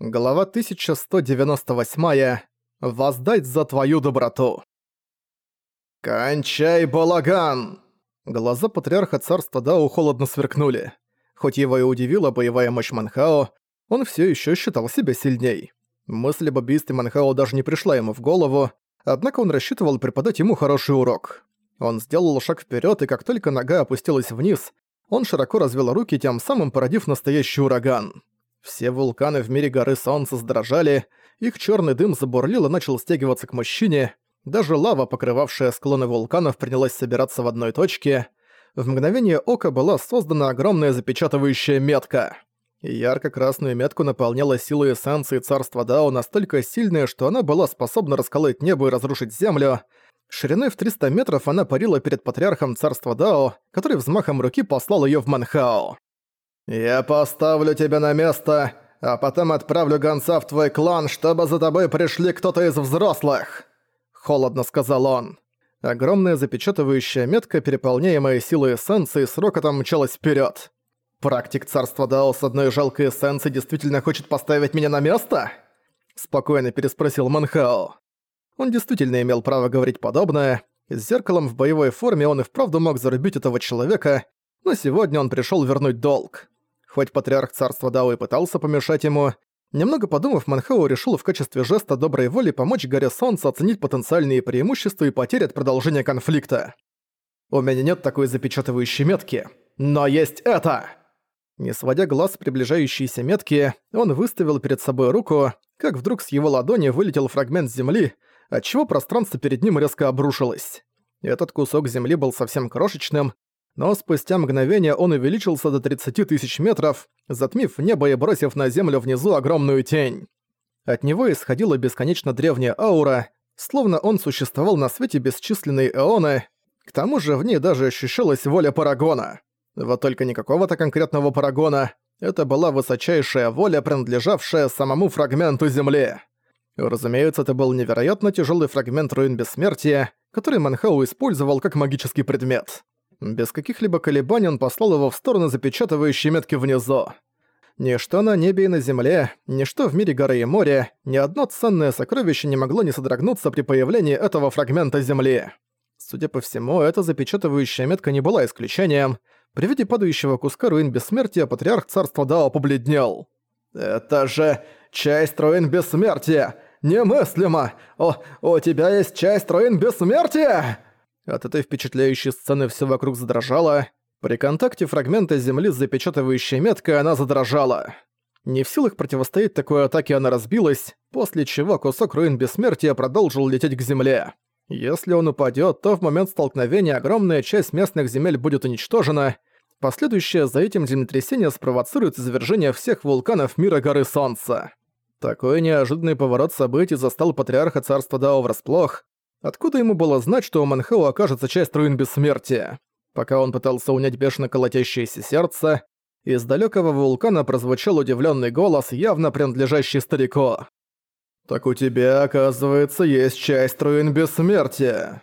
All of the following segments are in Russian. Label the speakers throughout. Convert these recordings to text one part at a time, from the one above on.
Speaker 1: Глава 1198. Воздать за твою доброту. «Кончай балаган!» Глаза патриарха царства Дао холодно сверкнули. Хоть его и удивила боевая мощь Манхао, он все еще считал себя сильней. Мысль об убийстве Манхао даже не пришла ему в голову, однако он рассчитывал преподать ему хороший урок. Он сделал шаг вперед, и как только нога опустилась вниз, он широко развел руки, тем самым породив настоящий ураган. Все вулканы в мире горы Солнца сдрожали, их черный дым забурлил и начал стягиваться к мужчине. Даже лава, покрывавшая склоны вулканов, принялась собираться в одной точке. В мгновение ока была создана огромная запечатывающая метка. Ярко-красную метку наполняла сила эссенции царства Дао настолько сильная, что она была способна расколоть небо и разрушить землю. Шириной в 300 метров она парила перед патриархом царства Дао, который взмахом руки послал её в Манхао. «Я поставлю тебя на место, а потом отправлю гонца в твой клан, чтобы за тобой пришли кто-то из взрослых!» Холодно сказал он. Огромная запечатывающая метка, переполняемая силой эссенции, с рокотом мчалась вперед. «Практик царства Дао с одной жалкой эссенцией действительно хочет поставить меня на место?» Спокойно переспросил Манхао. Он действительно имел право говорить подобное. С зеркалом в боевой форме он и вправду мог зарубить этого человека, но сегодня он пришел вернуть долг. Хоть патриарх царства Дао и пытался помешать ему, немного подумав, Манхау решил в качестве жеста доброй воли помочь Горе Солнца оценить потенциальные преимущества и потери от продолжения конфликта. «У меня нет такой запечатывающей метки, но есть это!» Не сводя глаз с приближающейся метки, он выставил перед собой руку, как вдруг с его ладони вылетел фрагмент земли, отчего пространство перед ним резко обрушилось. Этот кусок земли был совсем крошечным, но спустя мгновение он увеличился до 30 тысяч метров, затмив небо и бросив на землю внизу огромную тень. От него исходила бесконечно древняя аура, словно он существовал на свете бесчисленные эоны, к тому же в ней даже ощущалась воля Парагона. Вот только не какого-то конкретного Парагона, это была высочайшая воля, принадлежавшая самому фрагменту Земли. Разумеется, это был невероятно тяжелый фрагмент руин бессмертия, который Манхау использовал как магический предмет. Без каких-либо колебаний он послал его в сторону запечатывающей метки внизу. Ничто на небе и на земле, ничто в мире горы и моря, ни одно ценное сокровище не могло не содрогнуться при появлении этого фрагмента земли. Судя по всему, эта запечатывающая метка не была исключением. При виде падающего куска руин бессмертия патриарх царства Дао побледнел. «Это же часть руин бессмертия! Немыслимо! О, у тебя есть часть руин бессмертия!» От этой впечатляющей сцены все вокруг задрожало. При контакте фрагмента земли с запечатывающей меткой она задрожала. Не в силах противостоять такой атаке она разбилась, после чего кусок руин бессмертия продолжил лететь к земле. Если он упадет, то в момент столкновения огромная часть местных земель будет уничтожена. Последующее за этим землетрясение спровоцирует извержение всех вулканов мира горы Солнца. Такой неожиданный поворот событий застал патриарха царства Дао врасплох. Откуда ему было знать, что у Манхау окажется часть руин бессмертия? Пока он пытался унять бешено колотящееся сердце, из далекого вулкана прозвучал удивленный голос, явно принадлежащий старику. «Так у тебя, оказывается, есть часть руин бессмертия!»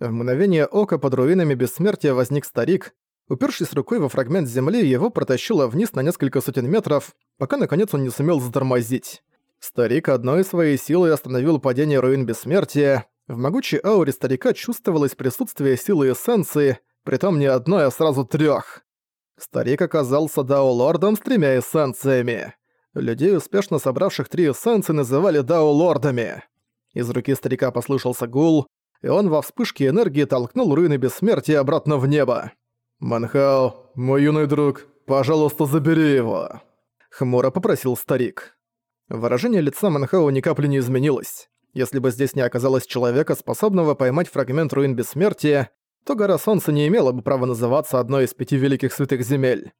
Speaker 1: В мгновение ока под руинами бессмертия возник старик. Упершись рукой во фрагмент земли, его протащило вниз на несколько сотен метров, пока наконец он не сумел затормозить. Старик одной своей силой остановил падение руин бессмертия, в могучей ауре старика чувствовалось присутствие силы эссенции, притом не одной, а сразу трёх. Старик оказался Дао-лордом с тремя эссенциями. Людей, успешно собравших три эссенции, называли Дао-лордами. Из руки старика послышался гул, и он во вспышке энергии толкнул руины бессмертия обратно в небо. «Манхао, мой юный друг, пожалуйста, забери его!» Хмуро попросил старик. Выражение лица Манхао ни капли не изменилось. Если бы здесь не оказалось человека, способного поймать фрагмент руин бессмертия, то гора Солнца не имела бы права называться одной из пяти великих святых земель.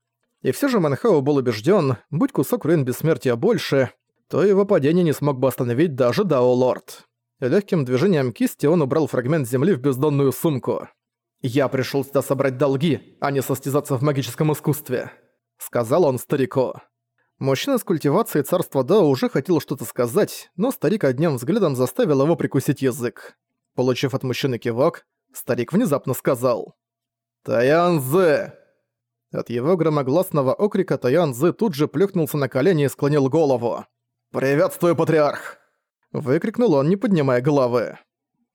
Speaker 1: И все же Манхау был убежден, будь кусок руин бессмертия больше, то его падение не смог бы остановить даже Дао Лорд. Легким движением кисти он убрал фрагмент земли в бездонную сумку. «Я пришел сюда собрать долги, а не состязаться в магическом искусстве», — сказал он старику. Мужчина с культивацией царства Дао уже хотел что-то сказать, но старик одним взглядом заставил его прикусить язык. Получив от мужчины кивок, старик внезапно сказал «Таянзе!». От его громогласного окрика Таянзе тут же плюхнулся на колени и склонил голову. «Приветствую, патриарх!» Выкрикнул он, не поднимая головы.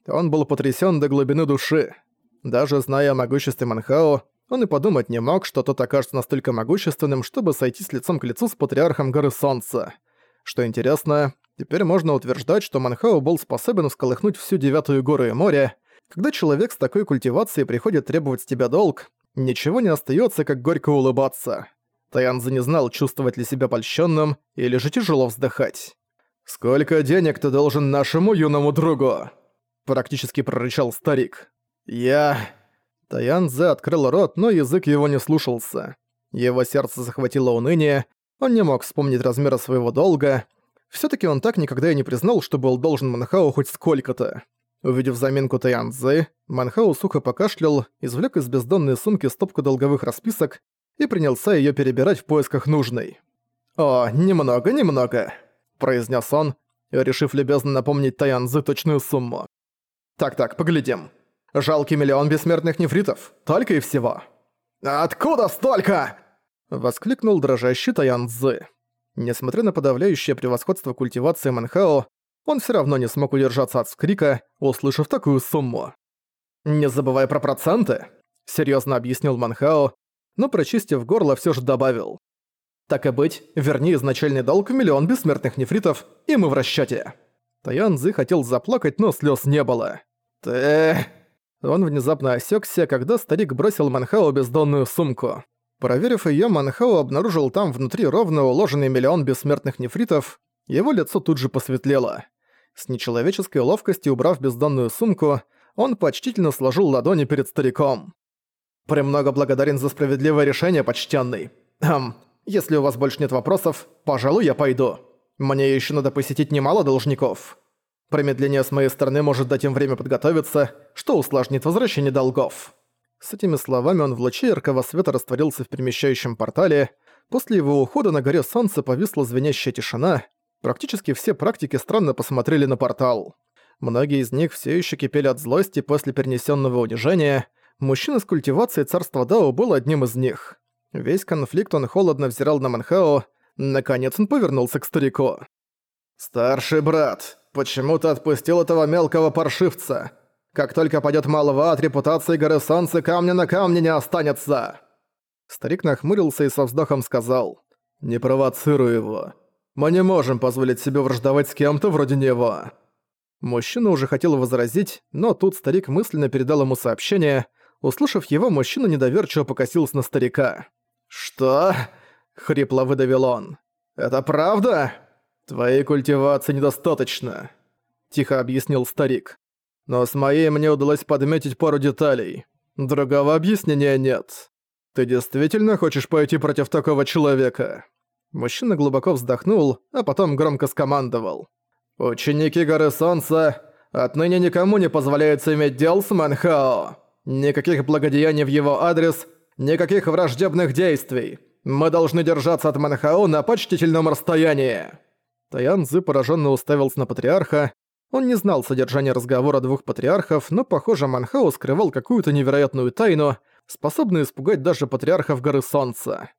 Speaker 1: Он был потрясен до глубины души. Даже зная о могуществе Манхао, он и подумать не мог, что тот окажется настолько могущественным, чтобы сойти с лицом к лицу с патриархом Горы Солнца. Что интересно, теперь можно утверждать, что Манхао был способен всколыхнуть всю Девятую Гору и море. Когда человек с такой культивацией приходит требовать с тебя долг, ничего не остается, как горько улыбаться. Таянза не знал, чувствовать ли себя польщенным или же тяжело вздыхать. «Сколько денег ты должен нашему юному другу?» Практически прорычал старик. «Я...» Таянзе открыл рот, но язык его не слушался. Его сердце захватило уныние, он не мог вспомнить размера своего долга. все таки он так никогда и не признал, что был должен Манхау хоть сколько-то. Увидев заминку Таянзы, Манхау сухо покашлял, извлек из бездонной сумки стопку долговых расписок и принялся ее перебирать в поисках нужной. «О, немного, немного», — произнес он, решив любезно напомнить Таянзы точную сумму. «Так-так, поглядим. Жалкий миллион бессмертных нефритов. Только и всего». «Откуда столько?» — воскликнул дрожащий Таянзы. Несмотря на подавляющее превосходство культивации Манхао, он все равно не смог удержаться от скрика, услышав такую сумму. «Не забывай про проценты», — серьезно объяснил Манхао, но, прочистив горло, все же добавил. «Так и быть, верни изначальный долг в миллион бессмертных нефритов, и мы в расчете. Таян Цзы хотел заплакать, но слез не было. «Ты...» Он внезапно осекся, когда старик бросил Манхао бездонную сумку. Проверив ее, Манхао обнаружил там внутри ровно уложенный миллион бессмертных нефритов, его лицо тут же посветлело. С нечеловеческой ловкостью убрав бездонную сумку, он почтительно сложил ладони перед стариком. «Премного благодарен за справедливое решение, почтенный. Хм, если у вас больше нет вопросов, пожалуй, я пойду. Мне еще надо посетить немало должников. Промедление с моей стороны может дать им время подготовиться, что усложнит возвращение долгов». С этими словами он в луче яркого света растворился в перемещающем портале. После его ухода на горе солнца повисла звенящая тишина. Практически все практики странно посмотрели на портал. Многие из них все еще кипели от злости после перенесенного унижения, Мужчина с культивацией царства Дао был одним из них. Весь конфликт он холодно взирал на Манхао, наконец он повернулся к старику. «Старший брат, почему ты отпустил этого мелкого паршивца? Как только пойдет мало в ад, репутации горы солнца камня на камне не останется!» Старик нахмурился и со вздохом сказал. «Не провоцируй его. Мы не можем позволить себе враждовать с кем-то вроде него». Мужчина уже хотел возразить, но тут старик мысленно передал ему сообщение, Услышав его, мужчина недоверчиво покосился на старика. «Что?» — хрипло выдавил он. «Это правда?» «Твоей культивации недостаточно», — тихо объяснил старик. «Но с моей мне удалось подметить пару деталей. Другого объяснения нет. Ты действительно хочешь пойти против такого человека?» Мужчина глубоко вздохнул, а потом громко скомандовал. «Ученики Горы Солнца, отныне никому не позволяется иметь дел с Манхао!» Никаких благодеяний в его адрес, никаких враждебных действий. Мы должны держаться от Манхао на почтительном расстоянии». Таян Цзы пораженно уставился на патриарха. Он не знал содержания разговора двух патриархов, но, похоже, Манхао скрывал какую-то невероятную тайну, способную испугать даже патриархов Горы Солнца.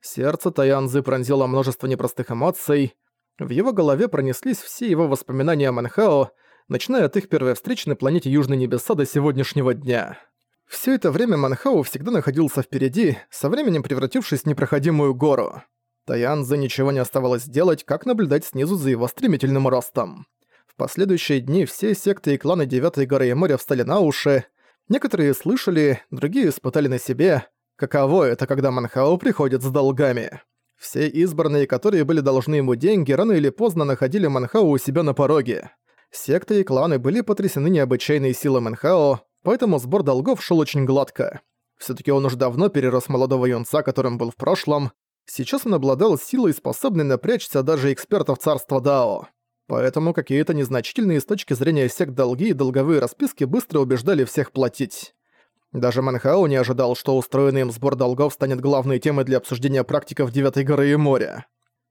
Speaker 1: Сердце Таянзы пронзило множество непростых эмоций. В его голове пронеслись все его воспоминания о Манхао, начиная от их первой встречи на планете Южные Небеса до сегодняшнего дня. Все это время Манхау всегда находился впереди, со временем превратившись в непроходимую гору. Таянзе ничего не оставалось делать, как наблюдать снизу за его стремительным ростом. В последующие дни все секты и кланы Девятой горы и моря встали на уши. Некоторые слышали, другие испытали на себе, каково это, когда Манхау приходит с долгами. Все избранные, которые были должны ему деньги, рано или поздно находили Манхау у себя на пороге. Секты и кланы были потрясены необычайной силой Манхао, поэтому сбор долгов шел очень гладко. все таки он уже давно перерос молодого юнца, которым был в прошлом. Сейчас он обладал силой, способной напрячься даже экспертов царства Дао. Поэтому какие-то незначительные с точки зрения сект долги и долговые расписки быстро убеждали всех платить. Даже Манхао не ожидал, что устроенный им сбор долгов станет главной темой для обсуждения практиков Девятой горы и моря.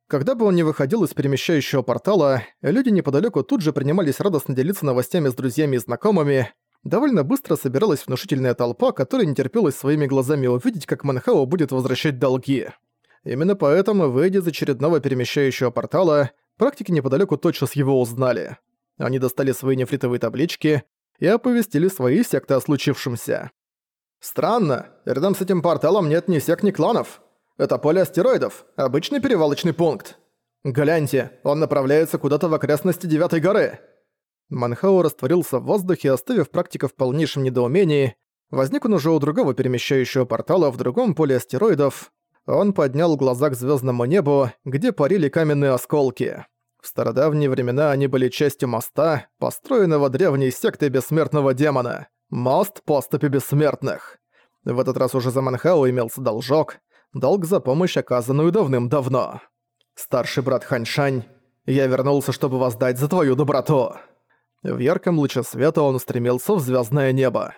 Speaker 1: Когда бы он не выходил из перемещающего портала, люди неподалеку тут же принимались радостно делиться новостями с друзьями и знакомыми, довольно быстро собиралась внушительная толпа, которая не терпелась своими глазами увидеть, как Манхао будет возвращать долги. Именно поэтому, выйдя из очередного перемещающего портала, Практики неподалеку тотчас его узнали. Они достали свои нефритовые таблички и оповестили свои секты о случившемся. «Странно, рядом с этим порталом нет ни сект, ни кланов. Это поле астероидов, обычный перевалочный пункт. Гляньте, он направляется куда-то в окрестности Девятой горы». Манхао растворился в воздухе, оставив практика в полнейшем недоумении. Возник он уже у другого перемещающего портала в другом поле астероидов. Он поднял глаза к звездному небу, где парили каменные осколки. В стародавние времена они были частью моста, построенного древней сектой бессмертного демона. Мост поступи бессмертных. В этот раз уже за Манхао имелся должок, долг за помощь, оказанную давным-давно. «Старший брат Ханьшань, я вернулся, чтобы воздать за твою доброту». В ярком луче света он устремился в звездное небо.